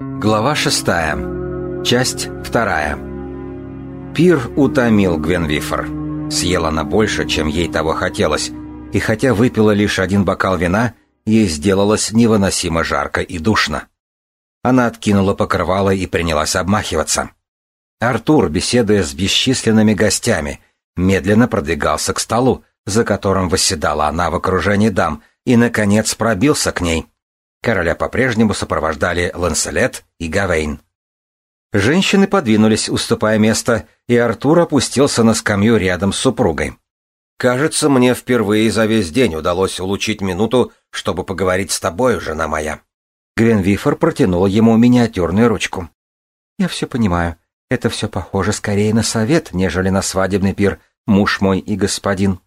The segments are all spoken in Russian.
Глава шестая. Часть вторая. Пир утомил Гвенвифор. Съела она больше, чем ей того хотелось, и хотя выпила лишь один бокал вина, ей сделалось невыносимо жарко и душно. Она откинула покрывало и принялась обмахиваться. Артур, беседуя с бесчисленными гостями, медленно продвигался к столу, за которым восседала она в окружении дам, и, наконец, пробился к ней — Короля по-прежнему сопровождали Ланселет и Гавейн. Женщины подвинулись, уступая место, и Артур опустился на скамью рядом с супругой. «Кажется, мне впервые за весь день удалось улучшить минуту, чтобы поговорить с тобой, жена моя». Гвенвифор протянул ему миниатюрную ручку. «Я все понимаю. Это все похоже скорее на совет, нежели на свадебный пир, муж мой и господин».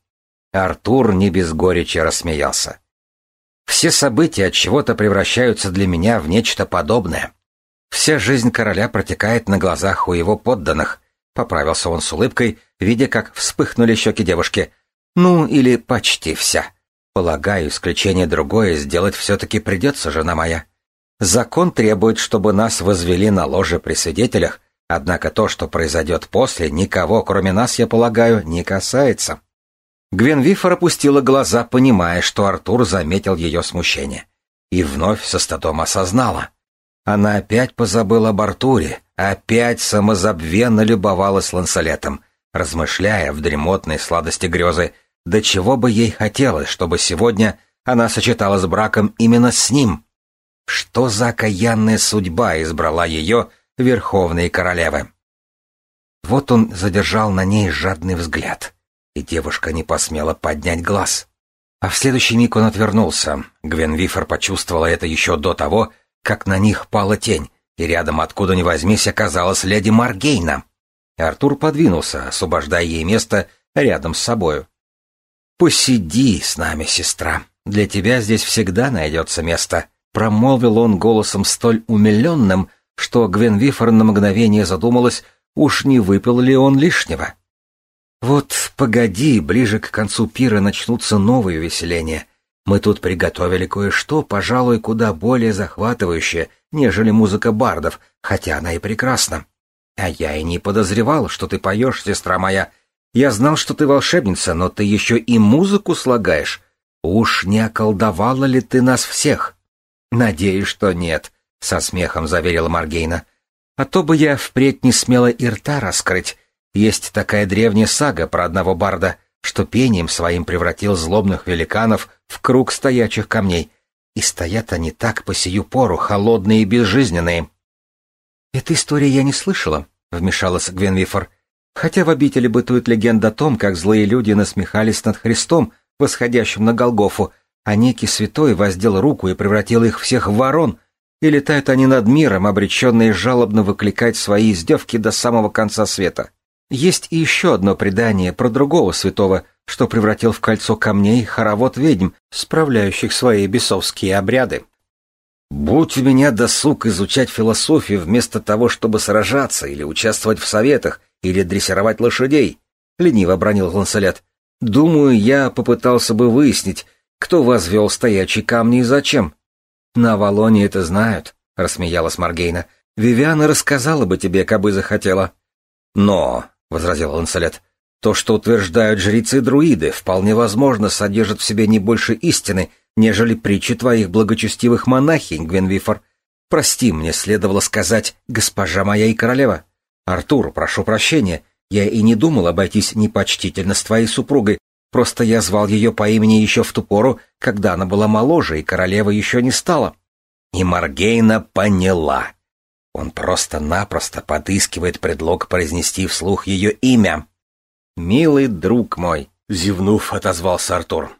Артур не без горечи рассмеялся. Все события от чего-то превращаются для меня в нечто подобное. Вся жизнь короля протекает на глазах у его подданных. Поправился он с улыбкой, видя, как вспыхнули щеки девушки. Ну, или почти вся. Полагаю, исключение другое сделать все-таки придется, жена моя. Закон требует, чтобы нас возвели на ложе при свидетелях, однако то, что произойдет после, никого, кроме нас, я полагаю, не касается. Гвен Вифор опустила глаза, понимая, что Артур заметил ее смущение. И вновь со статом осознала. Она опять позабыла об Артуре, опять самозабвенно любовалась Лансолетом, размышляя в дремотной сладости грезы, до чего бы ей хотелось, чтобы сегодня она сочеталась браком именно с ним. Что за окаянная судьба избрала ее верховные королевы? Вот он задержал на ней жадный взгляд — и девушка не посмела поднять глаз. А в следующий миг он отвернулся. Гвен Вифор почувствовала это еще до того, как на них пала тень, и рядом, откуда ни возьмись, оказалась леди Маргейна. Артур подвинулся, освобождая ей место рядом с собою. «Посиди с нами, сестра. Для тебя здесь всегда найдется место», — промолвил он голосом столь умиленным, что Гвен Вифор на мгновение задумалась, уж не выпил ли он лишнего. Вот погоди, ближе к концу пира начнутся новые увеселения. Мы тут приготовили кое-что, пожалуй, куда более захватывающее, нежели музыка бардов, хотя она и прекрасна. А я и не подозревал, что ты поешь, сестра моя. Я знал, что ты волшебница, но ты еще и музыку слагаешь. Уж не околдовала ли ты нас всех? Надеюсь, что нет, — со смехом заверила Маргейна. А то бы я впредь не смела и рта раскрыть, есть такая древняя сага про одного барда, что пением своим превратил злобных великанов в круг стоячих камней. И стоят они так по сию пору, холодные и безжизненные. «Этой истории я не слышала», — вмешалась Гвенвифор. «Хотя в обители бытует легенда о том, как злые люди насмехались над Христом, восходящим на Голгофу, а некий святой воздел руку и превратил их всех в ворон, и летают они над миром, обреченные жалобно выкликать свои издевки до самого конца света. Есть и еще одно предание про другого святого, что превратил в кольцо камней хоровод ведьм, справляющих свои бесовские обряды. «Будь у меня досуг изучать философию вместо того, чтобы сражаться или участвовать в советах, или дрессировать лошадей», — лениво бронил Ланселет. «Думаю, я попытался бы выяснить, кто возвел стоячие камни и зачем». «На Авалоне это знают», — рассмеялась Маргейна. «Вивиана рассказала бы тебе, кабы захотела». «Но», возразил Ланселет. То, что утверждают жрецы-друиды, вполне возможно содержит в себе не больше истины, нежели притчи твоих благочестивых монахинь, Гвенвифор. Прости, мне следовало сказать, госпожа моя и королева. Артур, прошу прощения, я и не думал обойтись непочтительно с твоей супругой, просто я звал ее по имени еще в ту пору, когда она была моложе, и королева еще не стала. И Маргейна поняла. Он просто-напросто подыскивает предлог произнести вслух ее имя. «Милый друг мой», — зевнув, отозвался Артур.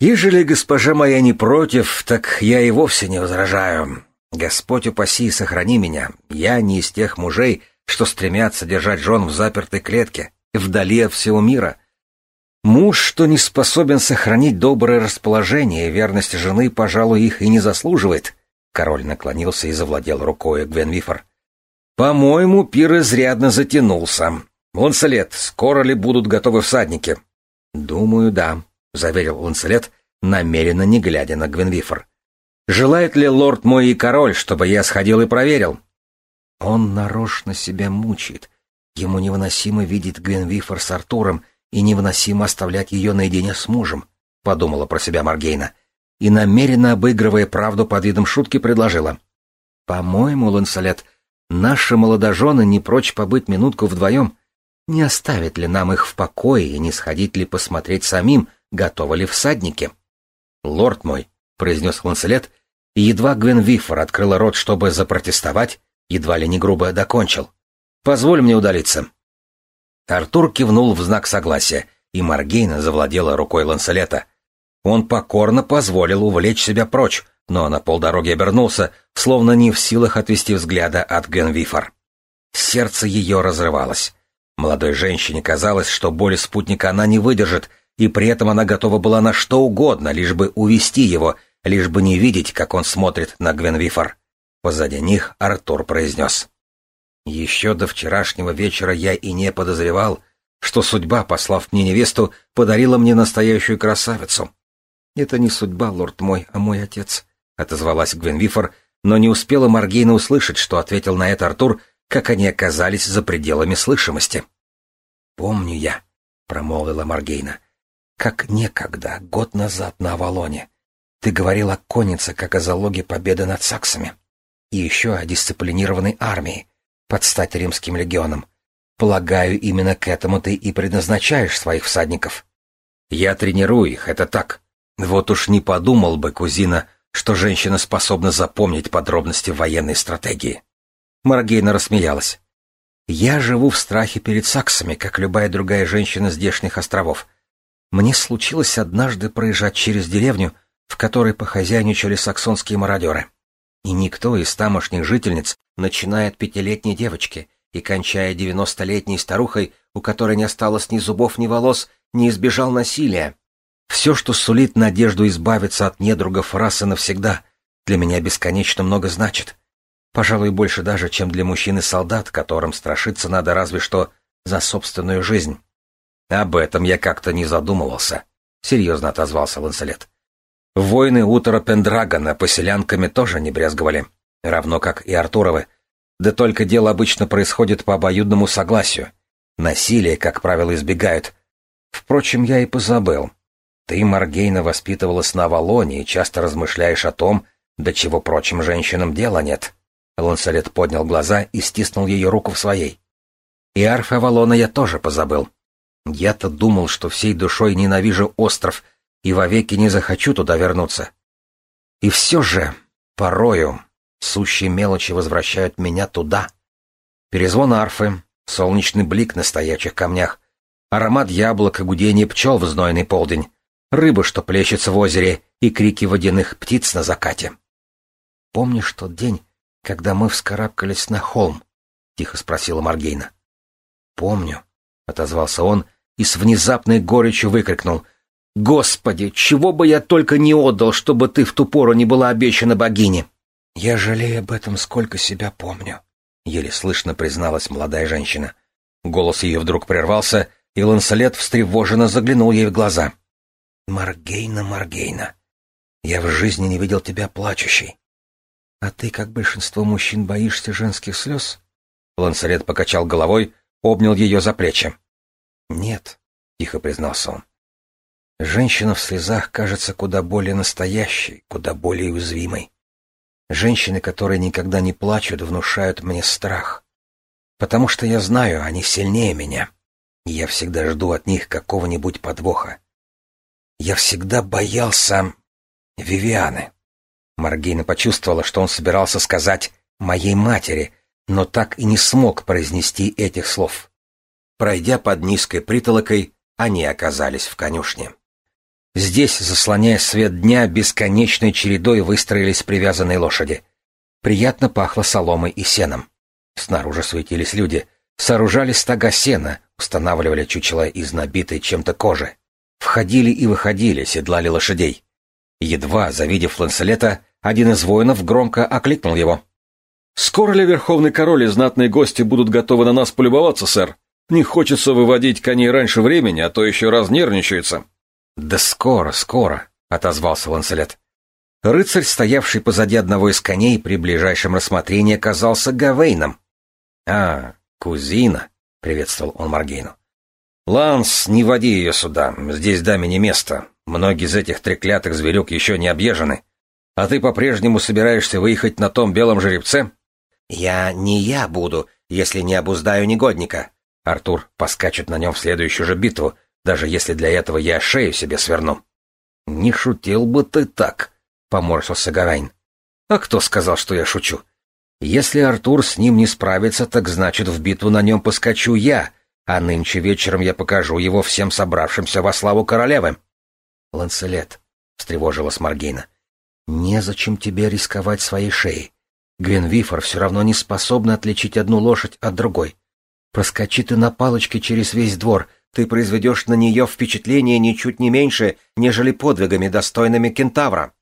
«Ежели госпожа моя не против, так я и вовсе не возражаю. Господь упаси и сохрани меня. Я не из тех мужей, что стремятся держать жен в запертой клетке, вдали от всего мира. Муж, что не способен сохранить доброе расположение и верность жены, пожалуй, их и не заслуживает. Король наклонился и завладел рукой Гвенвифор. «По-моему, пир изрядно затянулся. Ланселет, скоро ли будут готовы всадники?» «Думаю, да», — заверил Ланселет, намеренно не глядя на Гвенвифор. Желает ли лорд мой и король, чтобы я сходил и проверил?» Он нарочно себя мучает. Ему невыносимо видеть Гвенвифор с Артуром и невыносимо оставлять ее наедине с мужем, — подумала про себя Маргейна. И, намеренно обыгрывая правду под видом шутки, предложила. «По-моему, Ланселет, наши молодожены не прочь побыть минутку вдвоем. Не оставит ли нам их в покое и не сходить ли посмотреть самим, готовы ли всадники?» «Лорд мой», — произнес Ланселет, и едва Гвенвифор открыла рот, чтобы запротестовать, едва ли не грубо докончил. «Позволь мне удалиться». Артур кивнул в знак согласия, и Маргейна завладела рукой Ланселета. Он покорно позволил увлечь себя прочь, но на полдороги обернулся, словно не в силах отвести взгляда от Генвифор. Сердце ее разрывалось. Молодой женщине казалось, что боли спутника она не выдержит, и при этом она готова была на что угодно, лишь бы увести его, лишь бы не видеть, как он смотрит на Гвенвифор. Позади них Артур произнес. «Еще до вчерашнего вечера я и не подозревал, что судьба, послав мне невесту, подарила мне настоящую красавицу». «Это не судьба, лорд мой, а мой отец», — отозвалась Гвенвифор, но не успела Маргейна услышать, что ответил на это Артур, как они оказались за пределами слышимости. «Помню я», — промолвила Маргейна, — «как некогда, год назад на Авалоне. Ты говорил о коннице, как о залоге победы над саксами. И еще о дисциплинированной армии, под стать римским легионам. Полагаю, именно к этому ты и предназначаешь своих всадников». «Я тренирую их, это так. Вот уж не подумал бы, кузина, что женщина способна запомнить подробности военной стратегии». Маргейна рассмеялась. «Я живу в страхе перед саксами, как любая другая женщина здешних островов. Мне случилось однажды проезжать через деревню, в которой похозяйничали саксонские мародеры. И никто из тамошних жительниц, начиная от пятилетней девочки и кончая девяностолетней старухой, у которой не осталось ни зубов, ни волос, не избежал насилия. Все, что сулит надежду избавиться от недругов расы навсегда, для меня бесконечно много значит. Пожалуй, больше даже, чем для мужчин и солдат, которым страшиться надо разве что за собственную жизнь. Об этом я как-то не задумывался, — серьезно отозвался Ланселет. Воины Утора Пендрагона поселянками тоже не брезговали, равно как и Артуровы. Да только дело обычно происходит по обоюдному согласию. Насилие, как правило, избегают. Впрочем, я и позабыл. Ты, Маргейна, воспитывалась на Авалоне и часто размышляешь о том, до чего прочим женщинам дела нет. Ланселет поднял глаза и стиснул ее руку в своей. И арф Авалона я тоже позабыл. Я-то думал, что всей душой ненавижу остров и вовеки не захочу туда вернуться. И все же, порою, сущие мелочи возвращают меня туда. Перезвон арфы, солнечный блик на стоячих камнях, аромат яблок и гудение пчел в знойный полдень, рыба, что плещется в озере, и крики водяных птиц на закате. Помнишь тот день, когда мы вскарабкались на холм? — тихо спросила Маргейна. — Помню, — отозвался он и с внезапной горечью выкрикнул. — Господи, чего бы я только не отдал, чтобы ты в ту пору не была обещана богине! — Я жалею об этом, сколько себя помню, — еле слышно призналась молодая женщина. Голос ее вдруг прервался, и Ланселет встревоженно заглянул ей в глаза. — Маргейна, Маргейна, я в жизни не видел тебя плачущей. «А ты, как большинство мужчин, боишься женских слез?» Лансарет покачал головой, обнял ее за плечи. «Нет», — тихо признался он. «Женщина в слезах кажется куда более настоящей, куда более уязвимой. Женщины, которые никогда не плачут, внушают мне страх. Потому что я знаю, они сильнее меня, и я всегда жду от них какого-нибудь подвоха. Я всегда боялся Вивианы». Маргейна почувствовала, что он собирался сказать «моей матери», но так и не смог произнести этих слов. Пройдя под низкой притолокой, они оказались в конюшне. Здесь, заслоняя свет дня, бесконечной чередой выстроились привязанные лошади. Приятно пахло соломой и сеном. Снаружи светились люди, сооружали стога сена, устанавливали чучело из набитой чем-то кожи. Входили и выходили, седлали лошадей. Едва завидев Ланселета, один из воинов громко окликнул его. «Скоро ли Верховный Король и знатные гости будут готовы на нас полюбоваться, сэр? Не хочется выводить коней раньше времени, а то еще раз нервничаются». «Да скоро, скоро», — отозвался Ланселет. Рыцарь, стоявший позади одного из коней, при ближайшем рассмотрении оказался Гавейном. «А, кузина», — приветствовал он Маргейну. «Ланс, не води ее сюда, здесь даме не место. Многие из этих треклятых зверюк еще не объезжены. А ты по-прежнему собираешься выехать на том белом жеребце?» «Я не я буду, если не обуздаю негодника». Артур поскачет на нем в следующую же битву, даже если для этого я шею себе сверну. «Не шутил бы ты так», — поморщился Гарайн. «А кто сказал, что я шучу? Если Артур с ним не справится, так значит, в битву на нем поскочу я, а нынче вечером я покажу его всем собравшимся во славу королевы». «Ланселет», — встревожилась Маргейна, — «незачем тебе рисковать своей шеей. Гвенвифор все равно не способна отличить одну лошадь от другой. Проскочи ты на палочке через весь двор, ты произведешь на нее впечатление ничуть не меньше, нежели подвигами, достойными кентавра.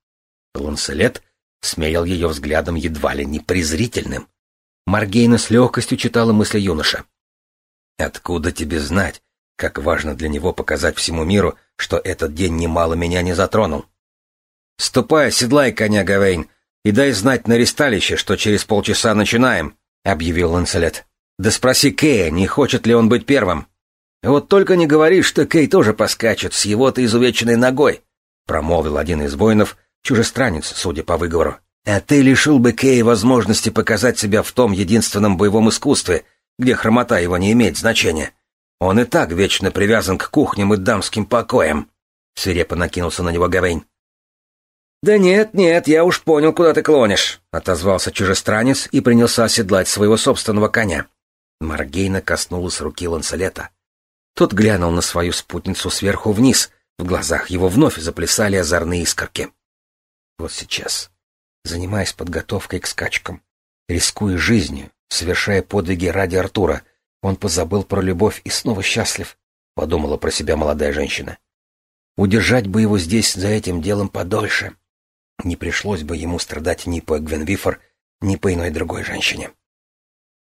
Ланселет смеял ее взглядом едва ли не презрительным. Маргейна с легкостью читала мысли юноша. «Откуда тебе знать, как важно для него показать всему миру, что этот день немало меня не затронул?» «Ступай, седлай коня, Гавейн, и дай знать на ристалище, что через полчаса начинаем», — объявил Ланселет. «Да спроси Кея, не хочет ли он быть первым». «Вот только не говори, что Кей тоже поскачет с его-то изувеченной ногой», — промолвил один из воинов, чужестранец, судя по выговору. «А ты лишил бы Кея возможности показать себя в том единственном боевом искусстве, где хромота его не имеет значения. Он и так вечно привязан к кухням и дамским покоям», — свирепо накинулся на него Гавейн. «Да нет, нет, я уж понял, куда ты клонишь», — отозвался чужестранец и принялся оседлать своего собственного коня. Маргейна коснулась руки Ланселета. Тот глянул на свою спутницу сверху вниз, в глазах его вновь заплясали озорные искорки. Вот сейчас, занимаясь подготовкой к скачкам, рискуя жизнью, совершая подвиги ради Артура, он позабыл про любовь и снова счастлив, — подумала про себя молодая женщина. Удержать бы его здесь за этим делом подольше. Не пришлось бы ему страдать ни по Гвенвифор, ни по иной другой женщине.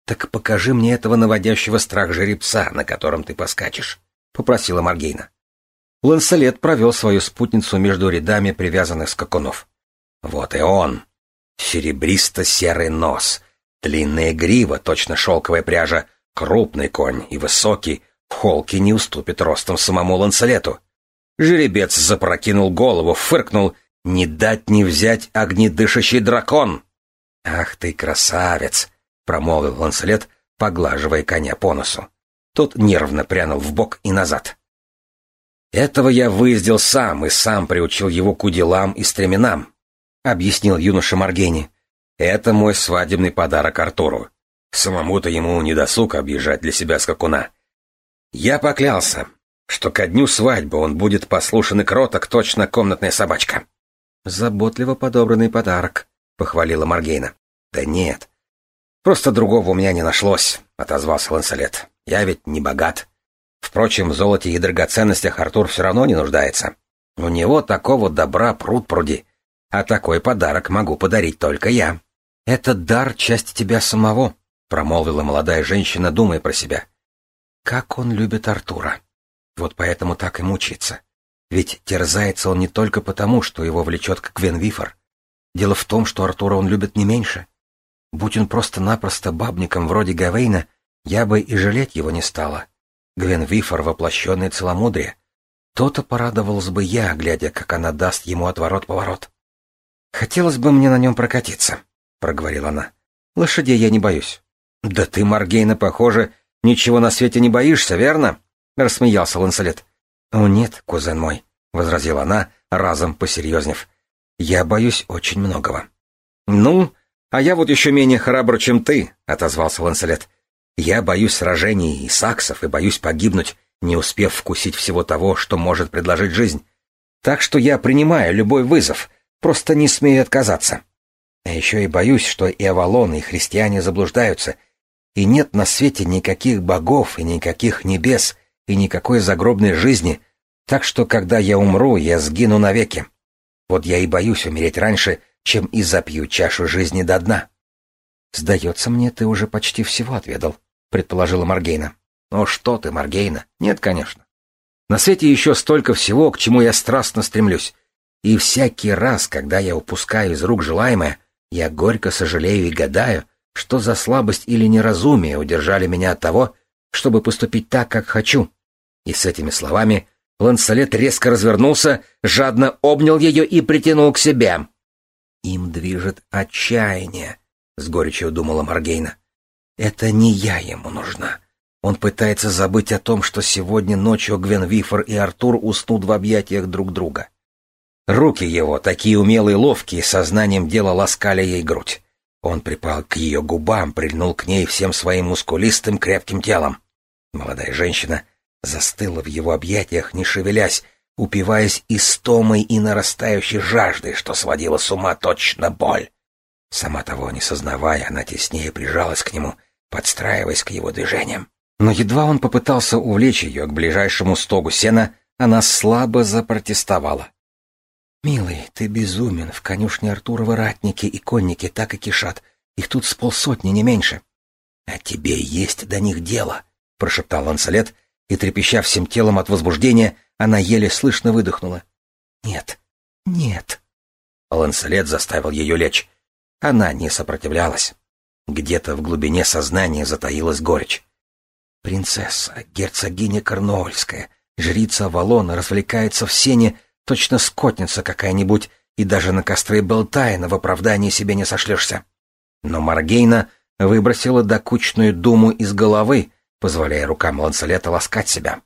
«Так покажи мне этого наводящего страх жеребца, на котором ты поскачешь», — попросила Маргейна. Ланселет провел свою спутницу между рядами привязанных скакунов. Вот и он. Серебристо-серый нос, длинная грива, точно шелковая пряжа, крупный конь и высокий, в холке не уступит ростом самому Ланселету. Жеребец запрокинул голову, фыркнул, не дать не взять огнедышащий дракон. «Ах ты, красавец!» — промолвил Ланселет, поглаживая коня по носу. Тот нервно прянул в бок и назад. «Этого я выездил сам и сам приучил его к уделам и стременам», — объяснил юноша Маргени. «Это мой свадебный подарок Артуру. Самому-то ему не досуг объезжать для себя скакуна. Я поклялся, что ко дню свадьбы он будет послушен и кроток, точно комнатная собачка». «Заботливо подобранный подарок», — похвалила Маргейна. «Да нет, «Просто другого у меня не нашлось», — отозвался Ланселет. «Я ведь не богат. Впрочем, в золоте и драгоценностях Артур все равно не нуждается. У него такого добра пруд пруди, а такой подарок могу подарить только я». «Этот дар — часть тебя самого», — промолвила молодая женщина, думая про себя. «Как он любит Артура. Вот поэтому так и мучается. Ведь терзается он не только потому, что его влечет к Гвенвифор. Дело в том, что Артура он любит не меньше. Будь он просто-напросто бабником вроде Гавейна, я бы и жалеть его не стала. Гвен Вифор — воплощенное целомудрие. То-то порадовалась бы я, глядя, как она даст ему отворот-поворот. «Хотелось бы мне на нем прокатиться», — проговорила она. «Лошадей я не боюсь». «Да ты, Маргейна, похоже, ничего на свете не боишься, верно?» — рассмеялся Ланселет. «О, нет, кузен мой», — возразила она, разом посерьезнев. «Я боюсь очень многого». «Ну, «А я вот еще менее храбр, чем ты», — отозвался Ланселет. «Я боюсь сражений и саксов и боюсь погибнуть, не успев вкусить всего того, что может предложить жизнь. Так что я принимаю любой вызов, просто не смею отказаться. А еще и боюсь, что и Авалон, и христиане заблуждаются, и нет на свете никаких богов и никаких небес и никакой загробной жизни, так что, когда я умру, я сгину навеки. Вот я и боюсь умереть раньше, — чем и запью чашу жизни до дна. «Сдается мне, ты уже почти всего отведал», — предположила Маргейна. «Ну что ты, Маргейна? Нет, конечно. На свете еще столько всего, к чему я страстно стремлюсь. И всякий раз, когда я упускаю из рук желаемое, я горько сожалею и гадаю, что за слабость или неразумие удержали меня от того, чтобы поступить так, как хочу. И с этими словами Лансолет резко развернулся, жадно обнял ее и притянул к себе. «Им движет отчаяние», — с горечью думала Маргейна. «Это не я ему нужна. Он пытается забыть о том, что сегодня ночью Гвен Вифор и Артур уснут в объятиях друг друга. Руки его, такие умелые и ловкие, сознанием дела ласкали ей грудь. Он припал к ее губам, прильнул к ней всем своим мускулистым крепким телом. Молодая женщина застыла в его объятиях, не шевелясь, упиваясь истомой и нарастающей жаждой, что сводила с ума точно боль. Сама того не сознавая, она теснее прижалась к нему, подстраиваясь к его движениям. Но едва он попытался увлечь ее к ближайшему стогу сена, она слабо запротестовала. «Милый, ты безумен. В конюшне Артурова ратники и конники так и кишат. Их тут с полсотни, не меньше». «А тебе есть до них дело», — прошептал Лансалет, и, трепеща всем телом от возбуждения, она еле слышно выдохнула. «Нет, нет». Лансалет заставил ее лечь. Она не сопротивлялась. Где-то в глубине сознания затаилась горечь. Принцесса, герцогиня Корнуольская, жрица Авалона развлекается в сене Точно скотница какая-нибудь, и даже на костры Белтайна в оправдании себе не сошлешься. Но Маргейна выбросила докучную думу из головы, позволяя рукам Ланселета ласкать себя.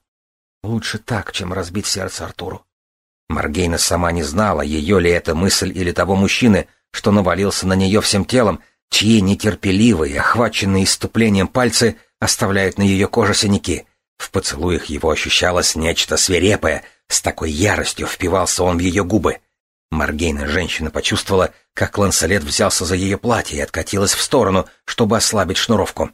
Лучше так, чем разбить сердце Артуру. Маргейна сама не знала, ее ли это мысль или того мужчины, что навалился на нее всем телом, чьи нетерпеливые, охваченные иступлением пальцы оставляют на ее коже синяки. В поцелуях его ощущалось нечто свирепое — с такой яростью впивался он в ее губы. Маргейна женщина почувствовала, как Ланселет взялся за ее платье и откатилась в сторону, чтобы ослабить шнуровку.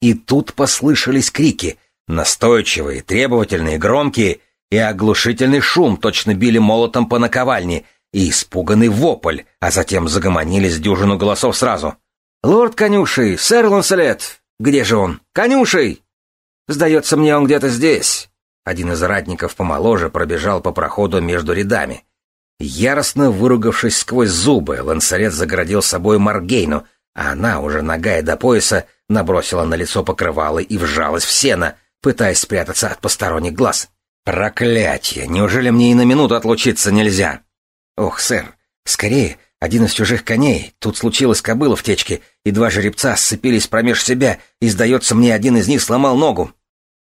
И тут послышались крики, настойчивые, требовательные, громкие, и оглушительный шум точно били молотом по наковальне, и испуганный вопль, а затем загомонились дюжину голосов сразу. «Лорд Конюшей! Сэр Ланселет! Где же он? Конюшей!» «Сдается мне, он где-то здесь. Один из ратников помоложе пробежал по проходу между рядами. Яростно выругавшись сквозь зубы, лансарет загородил собой Маргейну, а она, уже нагая до пояса, набросила на лицо покрывало и вжалась в сено, пытаясь спрятаться от посторонних глаз. «Проклятье! Неужели мне и на минуту отлучиться нельзя?» «Ох, сэр, скорее, один из чужих коней. Тут случилась кобыла в течке, и два жеребца сцепились промеж себя, и, сдается мне, один из них сломал ногу».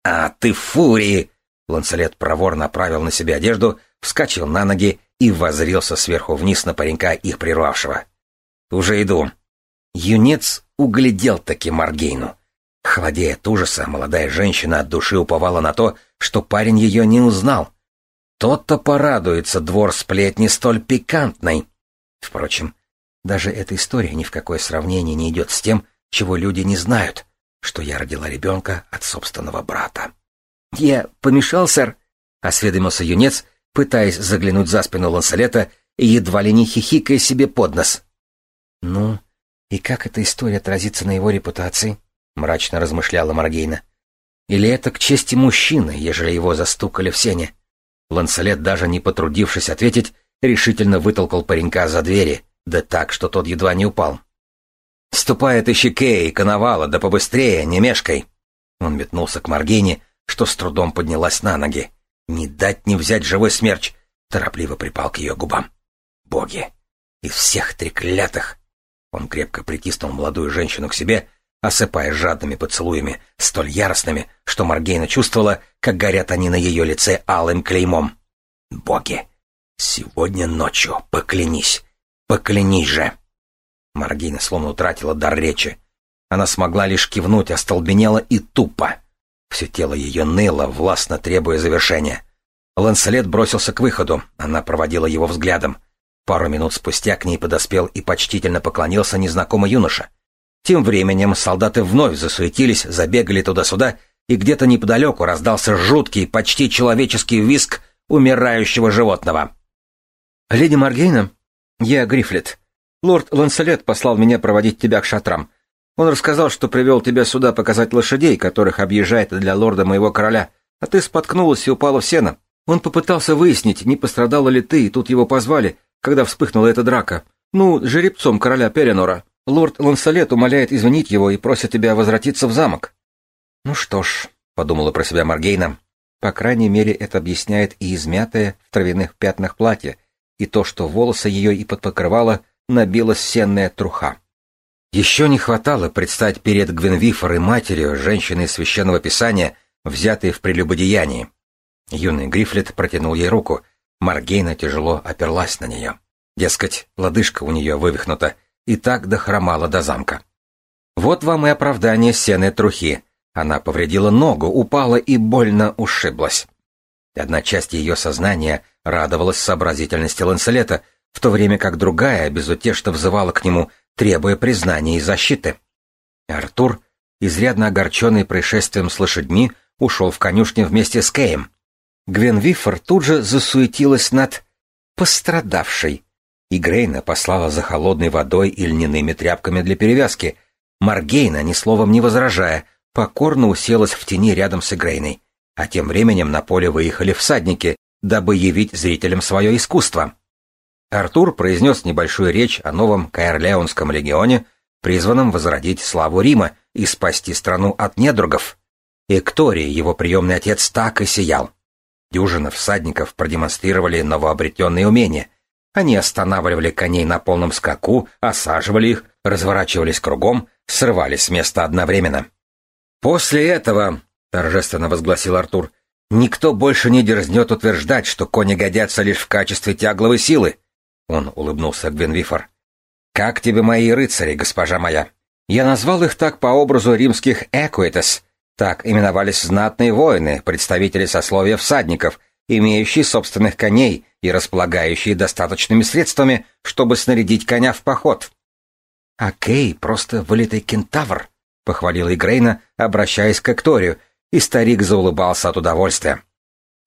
«А ты фурии!» Ланцелет проворно направил на себя одежду, вскочил на ноги и возрился сверху вниз на паренька их прервавшего. «Уже иду». Юнец углядел таки Маргейну. Холодея от ужаса, молодая женщина от души уповала на то, что парень ее не узнал. Тот-то порадуется двор сплетни столь пикантной. Впрочем, даже эта история ни в какое сравнение не идет с тем, чего люди не знают, что я родила ребенка от собственного брата. «Я помешал, сэр?» — осведомился юнец, пытаясь заглянуть за спину Ланселета и едва ли не хихикая себе под нос. «Ну, и как эта история отразится на его репутации?» — мрачно размышляла Маргейна. «Или это к чести мужчины, ежели его застукали в сене?» Ланселет, даже не потрудившись ответить, решительно вытолкал паренька за двери, да так, что тот едва не упал. «Ступай, отыщи Кей, коновала, да побыстрее, не мешкай!» Он метнулся к Маргейне, что с трудом поднялась на ноги. Не дать не взять живой смерч, торопливо припал к ее губам. Боги! Из всех треклятых! Он крепко притиснул молодую женщину к себе, осыпая жадными поцелуями, столь яростными, что Маргейна чувствовала, как горят они на ее лице алым клеймом. «Боги! Сегодня ночью поклянись! Поклянись же!» Маргейна словно утратила дар речи. Она смогла лишь кивнуть, остолбенела и тупо. Все тело ее ныло, властно требуя завершения. Ланселет бросился к выходу, она проводила его взглядом. Пару минут спустя к ней подоспел и почтительно поклонился незнакомый юноша. Тем временем солдаты вновь засуетились, забегали туда-сюда, и где-то неподалеку раздался жуткий, почти человеческий виск умирающего животного. «Леди Маргейна, я Грифлет. Лорд Ланселет послал меня проводить тебя к шатрам. Он рассказал, что привел тебя сюда показать лошадей, которых объезжает для лорда моего короля, а ты споткнулась и упала в сено. Он попытался выяснить, не пострадала ли ты, и тут его позвали, когда вспыхнула эта драка. Ну, жеребцом короля Перенора. Лорд Лансалет умоляет извинить его и просит тебя возвратиться в замок. Ну что ж, подумала про себя Маргейна, по крайней мере, это объясняет и измятое в травяных пятнах платье, и то, что волосы ее и под покрывало набилась сенная труха. Еще не хватало предстать перед Гвенвифор и матерью, женщиной священного писания, взятой в прелюбодеянии. Юный Грифлет протянул ей руку. Маргейна тяжело оперлась на нее. Дескать, лодыжка у нее вывихнута, и так дохромала до замка. Вот вам и оправдание сеной трухи. Она повредила ногу, упала и больно ушиблась. Одна часть ее сознания радовалась сообразительности Ланселета, в то время как другая безутешно взывала к нему, требуя признания и защиты. Артур, изрядно огорченный происшествием с лошадьми, ушел в конюшню вместе с Кеем. Гвен Вифор тут же засуетилась над пострадавшей. И Грейна послала за холодной водой и льняными тряпками для перевязки. Маргейна, ни словом не возражая, покорно уселась в тени рядом с Игрейной. А тем временем на поле выехали всадники, дабы явить зрителям свое искусство. Артур произнес небольшую речь о новом Каэрлеонском легионе, призванном возродить славу Рима и спасти страну от недругов. Экторий, его приемный отец, так и сиял. Дюжина всадников продемонстрировали новообретенные умения. Они останавливали коней на полном скаку, осаживали их, разворачивались кругом, срывались с места одновременно. «После этого», — торжественно возгласил Артур, — «никто больше не дерзнет утверждать, что кони годятся лишь в качестве тягловой силы». Он улыбнулся Гвенвифор. «Как тебе мои рыцари, госпожа моя? Я назвал их так по образу римских экуитес, так именовались знатные воины, представители сословия всадников, имеющие собственных коней и располагающие достаточными средствами, чтобы снарядить коня в поход. «А Кей просто вылитый кентавр», — похвалила Игрейна, обращаясь к Экторию, и старик заулыбался от удовольствия.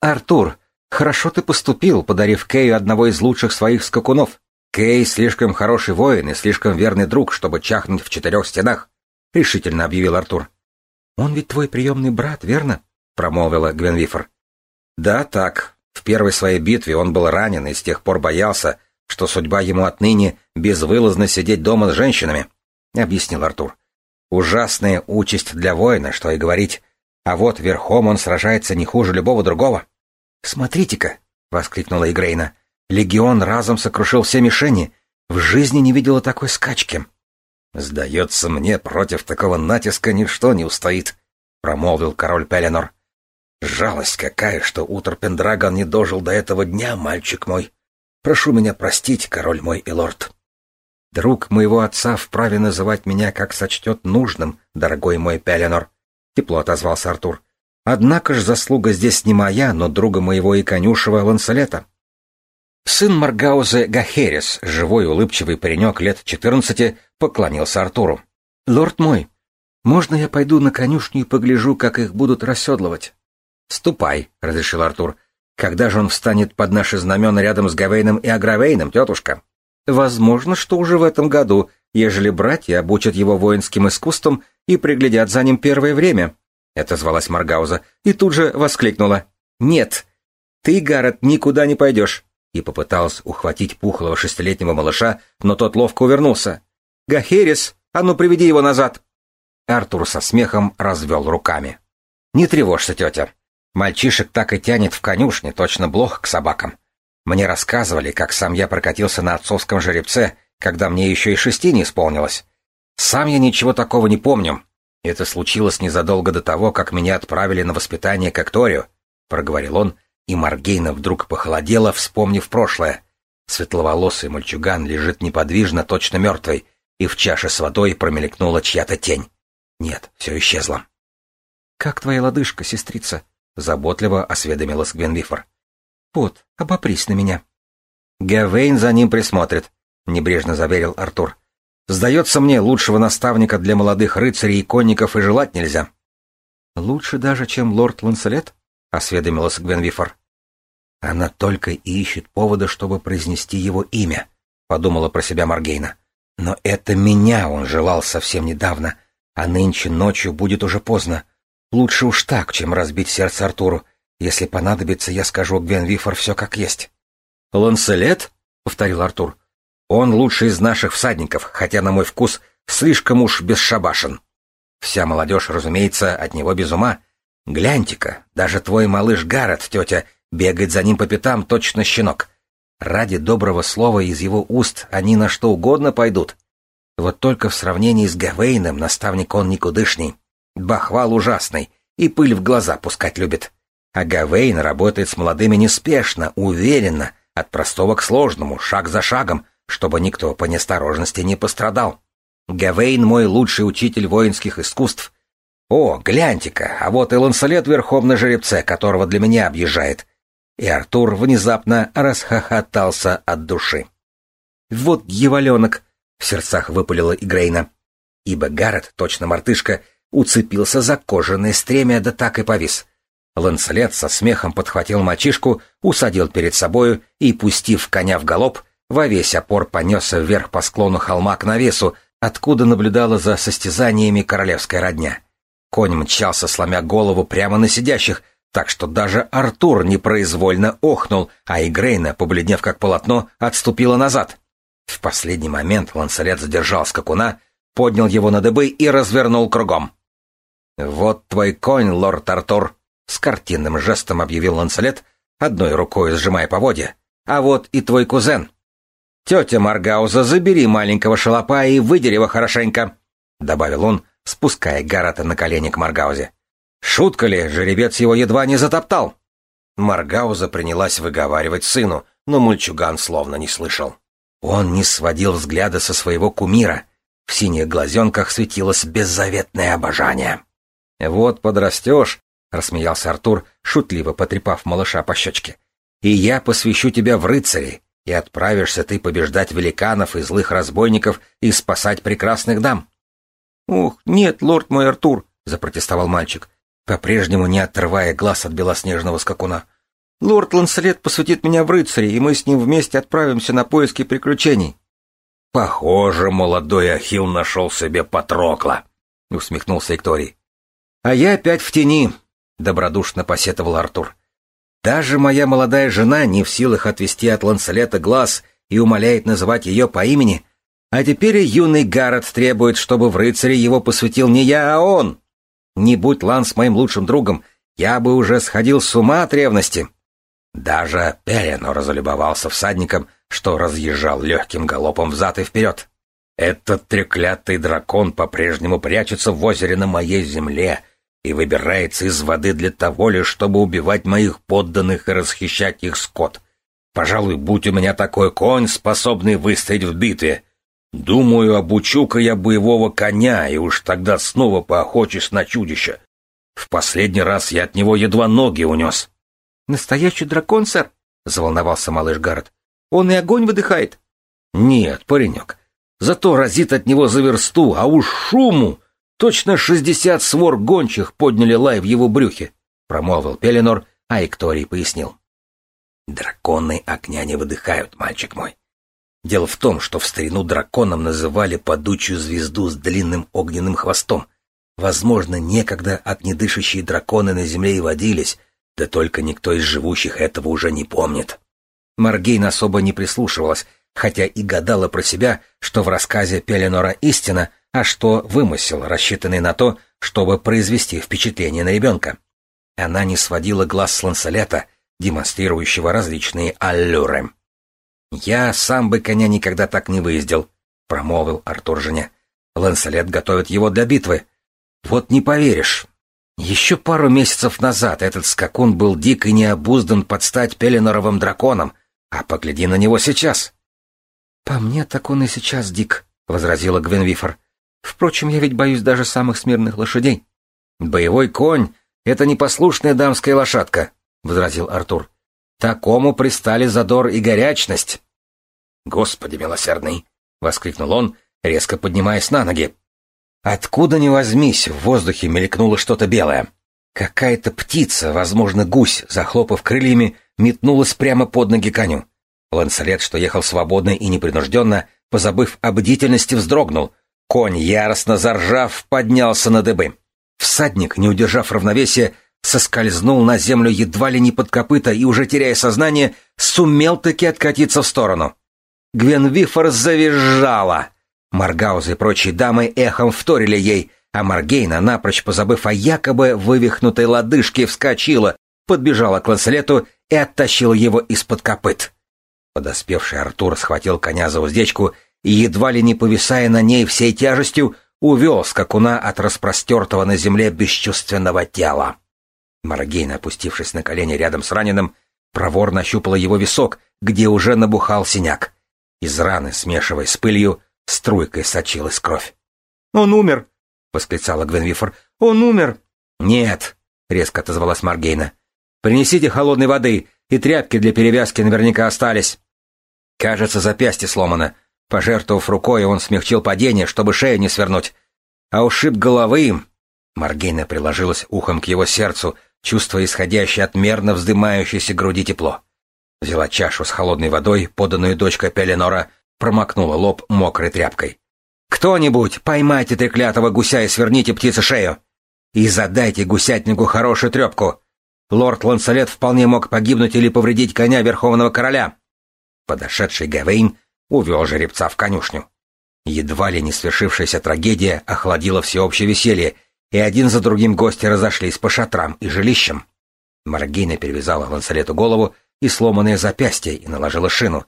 «Артур, хорошо ты поступил, подарив Кею одного из лучших своих скакунов. Кей слишком хороший воин и слишком верный друг, чтобы чахнуть в четырех стенах», — решительно объявил Артур. «Он ведь твой приемный брат, верно?» — промолвила Гвенвифор. «Да, так. В первой своей битве он был ранен и с тех пор боялся, что судьба ему отныне безвылазно сидеть дома с женщинами», — объяснил Артур. «Ужасная участь для воина, что и говорить. А вот верхом он сражается не хуже любого другого». «Смотрите-ка!» — воскликнула Игрейна. «Легион разом сокрушил все мишени. В жизни не видела такой скачки». «Сдается мне, против такого натиска ничто не устоит», — промолвил король Пеленор. «Жалость какая, что Утр Пендрагон не дожил до этого дня, мальчик мой. Прошу меня простить, король мой и лорд». «Друг моего отца вправе называть меня, как сочтет нужным, дорогой мой Пеленор», — тепло отозвался Артур. «Однако ж заслуга здесь не моя, но друга моего и конюшева Ланселета. Сын Маргаузе Гахерис, живой улыбчивый паренек лет четырнадцати, поклонился Артуру. «Лорд мой, можно я пойду на конюшню и погляжу, как их будут расседлывать?» «Ступай», — разрешил Артур. «Когда же он встанет под наши знамена рядом с Гавейном и Агравейном, тетушка?» «Возможно, что уже в этом году, ежели братья обучат его воинским искусствам и приглядят за ним первое время», — это звалась Маргауза, и тут же воскликнула. «Нет, ты, Гаррет, никуда не пойдешь и попыталась ухватить пухлого шестилетнего малыша, но тот ловко увернулся. «Гахерис, а ну приведи его назад!» Артур со смехом развел руками. «Не тревожься, тетя. Мальчишек так и тянет в конюшне, точно блох к собакам. Мне рассказывали, как сам я прокатился на отцовском жеребце, когда мне еще и шести не исполнилось. Сам я ничего такого не помню. Это случилось незадолго до того, как меня отправили на воспитание к Акторию», — проговорил он, — и Маргейна вдруг похолодела, вспомнив прошлое. Светловолосый мальчуган лежит неподвижно, точно мертвый, и в чаше с водой промелькнула чья-то тень. Нет, все исчезло. «Как твоя лодыжка, сестрица?» — заботливо осведомилась Гвенвифор. «Вот, обопрись на меня». «Гавейн за ним присмотрит», — небрежно заверил Артур. «Сдается мне, лучшего наставника для молодых рыцарей и конников и желать нельзя». «Лучше даже, чем лорд Ланселет?» — осведомилась Гвенвифор. Она только ищет повода, чтобы произнести его имя, подумала про себя Маргейна. Но это меня он желал совсем недавно, а нынче ночью будет уже поздно. Лучше уж так, чем разбить сердце Артуру. Если понадобится, я скажу Гвенвифор все как есть. «Ланселет?» — повторил Артур. «Он лучший из наших всадников, хотя, на мой вкус, слишком уж бесшабашен. Вся молодежь, разумеется, от него без ума. Гляньте-ка, даже твой малыш Гаррет, тетя, бегает за ним по пятам, точно щенок. Ради доброго слова из его уст они на что угодно пойдут. Вот только в сравнении с Гавейном наставник он никудышний. Бахвал ужасный, и пыль в глаза пускать любит. А Гавейн работает с молодыми неспешно, уверенно, от простого к сложному, шаг за шагом, чтобы никто по неосторожности не пострадал. Гавейн мой лучший учитель воинских искусств. О, гляньте-ка, а вот и Ланселет верхом на жеребце, которого для меня объезжает. И Артур внезапно расхохотался от души. Вот дьяволенок, в сердцах выпалила Игрейна. Ибо Гаррет, точно мартышка, уцепился за кожаное стремя, да так и повис. Ланселет со смехом подхватил мальчишку, усадил перед собою и, пустив коня в галоп, во весь опор понесся вверх по склону холма к навесу, откуда наблюдала за состязаниями королевская родня. Конь мчался, сломя голову прямо на сидящих, так что даже Артур непроизвольно охнул, а Игрейна, побледнев как полотно, отступила назад. В последний момент Ланселет задержал скакуна, поднял его на дыбы и развернул кругом. «Вот твой конь, лорд Артур!» — с картинным жестом объявил Ланселет, одной рукой сжимая поводья. «А вот и твой кузен!» «Тетя Маргауза, забери маленького шалопа и выдери его хорошенько!» — добавил он, спуская Гарата на колени к Маргаузе. «Шутка ли, жеребец его едва не затоптал!» Маргауза принялась выговаривать сыну, но мальчуган словно не слышал. Он не сводил взгляда со своего кумира. В синих глазенках светилось беззаветное обожание. «Вот подрастешь», — рассмеялся Артур, шутливо потрепав малыша по щечке, — «и я посвящу тебя в рыцари, и отправишься ты побеждать великанов и злых разбойников и спасать прекрасных дам». «Ух, нет, лорд мой Артур», — запротестовал мальчик, по-прежнему не отрывая глаз от белоснежного скакуна. Лорд Ланселет посвятит меня в рыцари, и мы с ним вместе отправимся на поиски приключений. Похоже, молодой Ахил нашел себе Патрокла, усмехнулся Экторий. А я опять в тени, добродушно посетовал Артур. Даже моя молодая жена не в силах отвести от Ланселета глаз и умоляет называть ее по имени, а теперь юный Гаррет требует, чтобы в рыцаре его посвятил не я, а он. Не будь Ланс моим лучшим другом, я бы уже сходил с ума от ревности. Даже Пеленор разлюбовался всадником, что разъезжал легким галопом взад и вперед. Этот треклятый дракон по-прежнему прячется в озере на моей земле и выбирается из воды для того лишь, чтобы убивать моих подданных и расхищать их скот. Пожалуй, будь у меня такой конь, способный выстоять в битве. Думаю, обучу-ка я боевого коня, и уж тогда снова поохочусь на чудище. В последний раз я от него едва ноги унес. «Настоящий дракон, сэр?» — заволновался малыш Гаррет. «Он и огонь выдыхает». «Нет, паренек. Зато разит от него за версту, а уж шуму! Точно шестьдесят свор гончих подняли лай в его брюхе», — промолвил Пеленор, а Экторий пояснил. «Драконы огня не выдыхают, мальчик мой. Дело в том, что в старину драконом называли падучую звезду с длинным огненным хвостом. Возможно, некогда огнедышащие драконы на земле и водились, да только никто из живущих этого уже не помнит. Маргейн особо не прислушивалась, хотя и гадала про себя, что в рассказе Пеленора истина, а что вымысел, рассчитанный на то, чтобы произвести впечатление на ребенка. Она не сводила глаз с Ланселета, демонстрирующего различные аллюры. «Я сам бы коня никогда так не выездил», — промолвил Артур жене. «Ланселет готовит его для битвы. Вот не поверишь, еще пару месяцев назад этот скакун был дик и необуздан под стать Пеленоровым драконом, а погляди на него сейчас. — По мне так он и сейчас дик, — возразила Гвенвифор. — Впрочем, я ведь боюсь даже самых смирных лошадей. — Боевой конь — это непослушная дамская лошадка, — возразил Артур. — Такому пристали задор и горячность. — Господи милосердный! — воскликнул он, резко поднимаясь на ноги. Откуда ни возьмись, в воздухе мелькнуло что-то белое. Какая-то птица, возможно, гусь, захлопав крыльями, метнулась прямо под ноги коню. Ланселет, что ехал свободно и непринужденно, позабыв о бдительности, вздрогнул. Конь, яростно заржав, поднялся на дыбы. Всадник, не удержав равновесия, соскользнул на землю едва ли не под копыта и, уже теряя сознание, сумел таки откатиться в сторону. Гвен Вифор завизжала. Маргаузы и прочие дамы эхом вторили ей, а Маргейна, напрочь позабыв о якобы вывихнутой лодыжке, вскочила, подбежала к Ланселету и оттащила его из-под копыт. Подоспевший Артур схватил коня за уздечку и, едва ли не повисая на ней всей тяжестью, увел скакуна от распростертого на земле бесчувственного тела. Маргейна, опустившись на колени рядом с раненым, проворно ощупала его висок, где уже набухал синяк. Из раны, смешиваясь с пылью, струйкой сочилась кровь. «Он умер!» — восклицала Гвенвифор. «Он умер!» «Нет!» — резко отозвалась Маргейна. «Принесите холодной воды, и тряпки для перевязки наверняка остались». Кажется, запястье сломано. Пожертвовав рукой, он смягчил падение, чтобы шею не свернуть. А ушиб головы... Маргейна приложилась ухом к его сердцу, чувствуя исходящее от мерно вздымающейся груди тепло. Взяла чашу с холодной водой, поданную дочкой Пеленора, промокнула лоб мокрой тряпкой. «Кто-нибудь, поймайте треклятого гуся и сверните птице шею! И задайте гусятнику хорошую трепку! Лорд Ланселет вполне мог погибнуть или повредить коня Верховного Короля!» Подошедший Гавейн увел жеребца в конюшню. Едва ли не свершившаяся трагедия охладила всеобщее веселье, и один за другим гости разошлись по шатрам и жилищам. Маргейна перевязала Ланселету голову и сломанное запястье и наложила шину.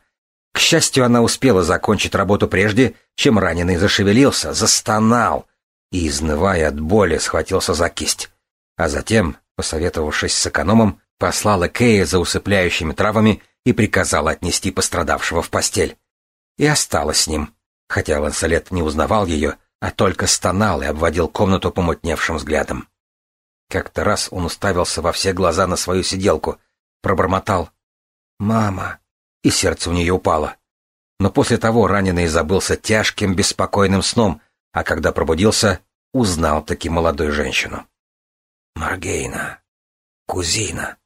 К счастью, она успела закончить работу прежде, чем раненый зашевелился, застонал и, изнывая от боли, схватился за кисть. А затем, посоветовавшись с экономом, послала Кея за усыпляющими травами и приказала отнести пострадавшего в постель и осталась с ним, хотя Ланселет не узнавал ее, а только стонал и обводил комнату помутневшим взглядом. Как-то раз он уставился во все глаза на свою сиделку, пробормотал «Мама!» и сердце у нее упало. Но после того раненый забылся тяжким, беспокойным сном, а когда пробудился, узнал таки молодую женщину. «Маргейна, кузина,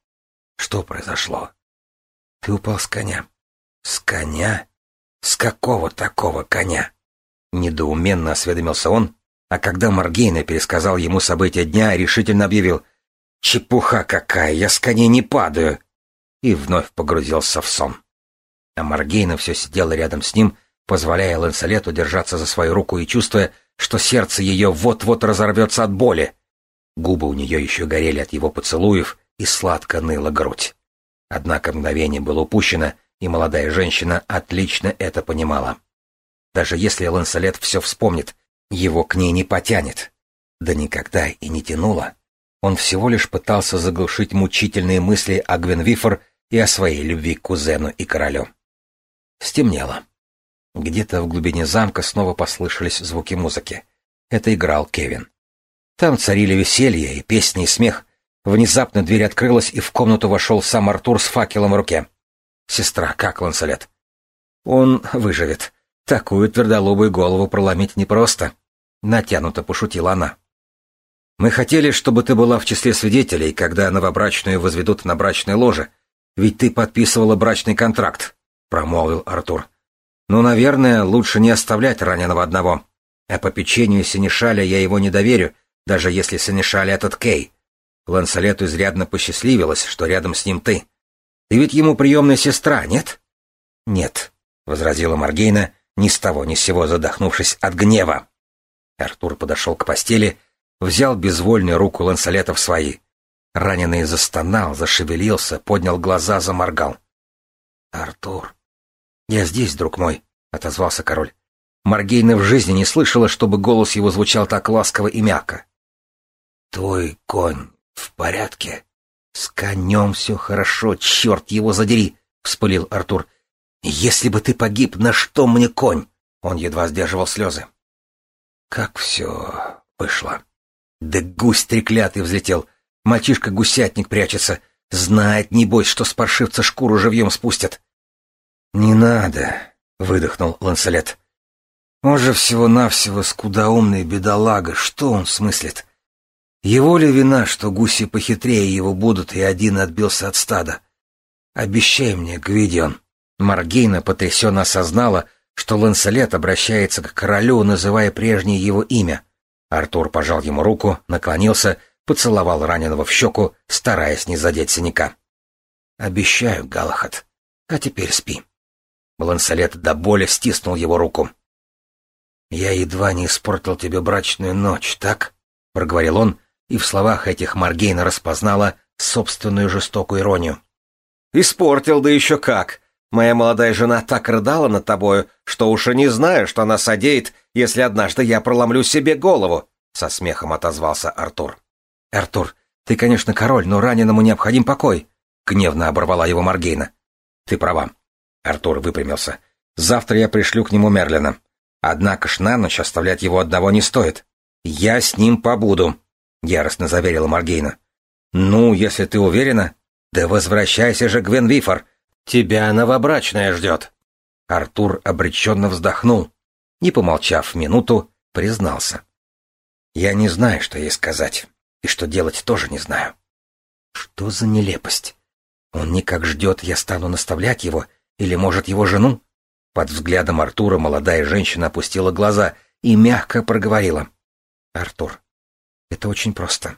что произошло?» «Ты упал с коня». «С коня?» «С какого такого коня?» Недоуменно осведомился он, а когда Маргейна пересказал ему события дня, решительно объявил «Чепуха какая, я с коней не падаю!» и вновь погрузился в сон. А Маргейна все сидела рядом с ним, позволяя Ланселету держаться за свою руку и чувствуя, что сердце ее вот-вот разорвется от боли. Губы у нее еще горели от его поцелуев, и сладко ныла грудь. Однако мгновение было упущено — и молодая женщина отлично это понимала. Даже если Ланселет все вспомнит, его к ней не потянет. Да никогда и не тянуло. Он всего лишь пытался заглушить мучительные мысли о Гвенвифор и о своей любви к кузену и королю. Стемнело. Где-то в глубине замка снова послышались звуки музыки. Это играл Кевин. Там царили веселье и песни и смех. Внезапно дверь открылась, и в комнату вошел сам Артур с факелом в руке. Сестра, как Ланселет? Он выживет. Такую твердолобую голову проломить непросто. Натянуто пошутила она. Мы хотели, чтобы ты была в числе свидетелей, когда новобрачную возведут на брачное ложе. Ведь ты подписывала брачный контракт, промолвил Артур. Ну, наверное, лучше не оставлять раненого одного. А по печенью Синишаля я его не доверю, даже если Синишаль этот Кей. Ланселету изрядно посчастливилось, что рядом с ним ты. Ты ведь ему приемная сестра, нет? Нет, возразила Маргейна, ни с того ни с сего задохнувшись от гнева. Артур подошел к постели, взял безвольную руку Ланселета в свои. Раненый застонал, зашевелился, поднял глаза, заморгал. «Артур!» «Я здесь, друг мой», — отозвался король. Маргейна в жизни не слышала, чтобы голос его звучал так ласково и мягко. «Твой конь в порядке?» «С конем все хорошо, черт его задери!» — вспылил Артур. «Если бы ты погиб, на что мне конь?» Он едва сдерживал слезы. «Как все вышло!» «Да гусь треклятый взлетел! Мальчишка-гусятник прячется! Знает, небось, что с паршивца шкуру живьем спустят!» «Не надо!» — выдохнул Ланселет. «Он же всего-навсего скудоумный бедолага, что он смыслит? Его ли вина, что гуси похитрее его будут, и один отбился от стада? Обещай мне, Гвидион. Маргейна потрясенно осознала, что Ланселет обращается к королю, называя прежнее его имя. Артур пожал ему руку, наклонился, поцеловал раненого в щеку, стараясь не задеть синяка. «Обещаю, Галахат. А теперь спи». Лансалет до боли стиснул его руку. «Я едва не испортил тебе брачную ночь, так?» — проговорил он, и в словах этих Маргейна распознала собственную жестокую иронию. «Испортил, да еще как! Моя молодая жена так рыдала над тобою, что уж и не знаю, что она содеет, если однажды я проломлю себе голову!» — со смехом отозвался Артур. «Артур, ты, конечно, король, но раненому необходим покой!» — гневно оборвала его Маргейна. «Ты права». Артур выпрямился. «Завтра я пришлю к нему Мерлина. Однако ж на ночь оставлять его одного не стоит. Я с ним побуду», — яростно заверила Маргейна. «Ну, если ты уверена...» «Да возвращайся же, Гвен Вифор! Тебя новобрачная ждет!» Артур обреченно вздохнул и, помолчав минуту, признался. «Я не знаю, что ей сказать, и что делать тоже не знаю. Что за нелепость? Он никак ждет, я стану наставлять его, или, может, его жену?» Под взглядом Артура молодая женщина опустила глаза и мягко проговорила. «Артур, это очень просто.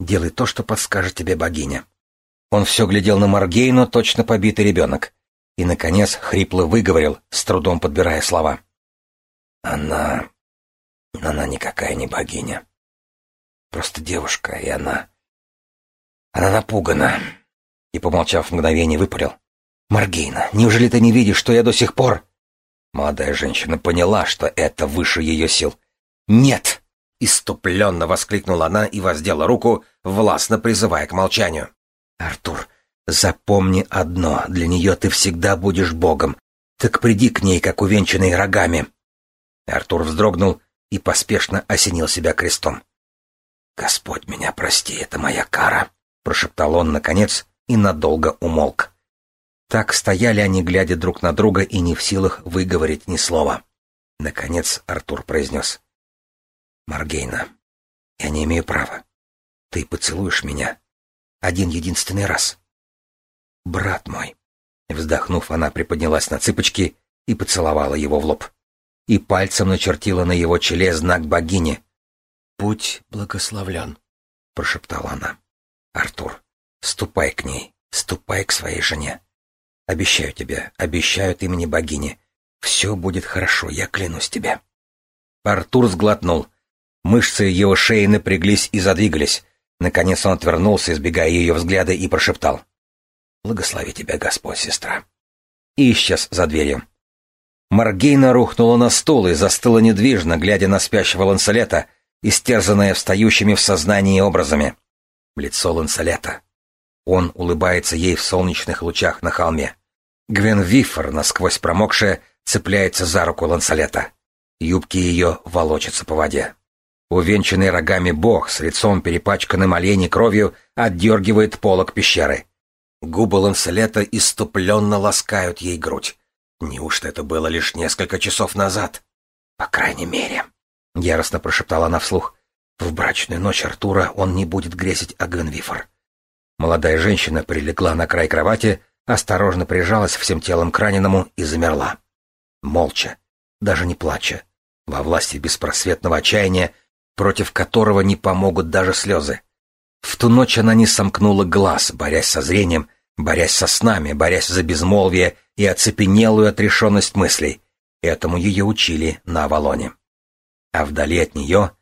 Делай то, что подскажет тебе богиня». Он все глядел на Маргейну, точно побитый ребенок. И, наконец, хрипло выговорил, с трудом подбирая слова. «Она... она никакая не богиня. Просто девушка, и она... она напугана». И, помолчав мгновение, выпалил. «Маргейна, неужели ты не видишь, что я до сих пор...» Молодая женщина поняла, что это выше ее сил. «Нет!» — иступленно воскликнула она и воздела руку, властно призывая к молчанию. «Артур, запомни одно, для нее ты всегда будешь богом. Так приди к ней, как увенчанный рогами». Артур вздрогнул и поспешно осенил себя крестом. «Господь меня прости, это моя кара», — прошептал он, наконец, и надолго умолк. Так стояли они, глядя друг на друга и не в силах выговорить ни слова. Наконец Артур произнес. «Маргейна, я не имею права. Ты поцелуешь меня один единственный раз». «Брат мой!» Вздохнув, она приподнялась на цыпочки и поцеловала его в лоб. И пальцем начертила на его челе знак богини. «Путь благословлен», — прошептала она. «Артур, ступай к ней, ступай к своей жене. Обещаю тебе, обещаю имени богини. Все будет хорошо, я клянусь тебе. Артур сглотнул. Мышцы его шеи напряглись и задвигались. Наконец он отвернулся, избегая ее взгляда, и прошептал. «Благослови тебя, Господь, сестра». И исчез за дверью. Маргейна рухнула на стул и застыла недвижно, глядя на спящего Ланселета, истерзанная встающими в сознании образами. Лицо Ланселета. Он улыбается ей в солнечных лучах на холме. Гвен Вифор, насквозь промокшая, цепляется за руку Лансалета. Юбки ее волочатся по воде. Увенчанный рогами бог с лицом перепачканным оленей кровью отдергивает полок пещеры. Губы Лансалета иступленно ласкают ей грудь. Неужто это было лишь несколько часов назад? По крайней мере, — яростно прошептала она вслух, — в брачную ночь Артура он не будет грезить о Гвенвифор. Молодая женщина прилегла на край кровати, осторожно прижалась всем телом к раненому и замерла. Молча, даже не плача, во власти беспросветного отчаяния, против которого не помогут даже слезы. В ту ночь она не сомкнула глаз, борясь со зрением, борясь со снами, борясь за безмолвие и оцепенелую отрешенность мыслей. Этому ее учили на Авалоне. А вдали от нее,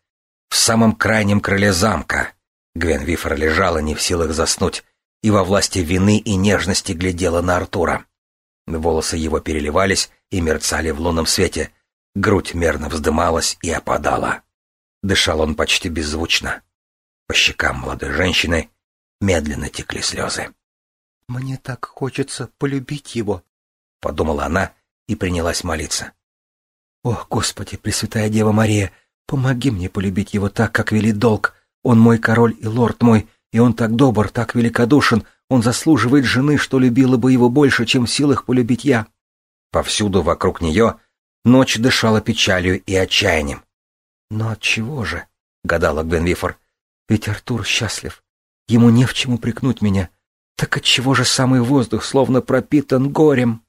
в самом крайнем крыле замка, Гвен Вифор лежала не в силах заснуть, и во власти вины и нежности глядела на Артура. Волосы его переливались и мерцали в лунном свете, грудь мерно вздымалась и опадала. Дышал он почти беззвучно. По щекам молодой женщины медленно текли слезы. «Мне так хочется полюбить его», — подумала она и принялась молиться. «О, Господи, Пресвятая Дева Мария, помоги мне полюбить его так, как велит долг. Он мой король и лорд мой, и он так добр, так великодушен, он заслуживает жены, что любила бы его больше, чем в силах полюбить я. Повсюду вокруг нее ночь дышала печалью и отчаянием. Но от чего же? гадала Гвенвифор. Ведь Артур счастлив. Ему не в чем упрекнуть меня. Так от чего же самый воздух словно пропитан горем?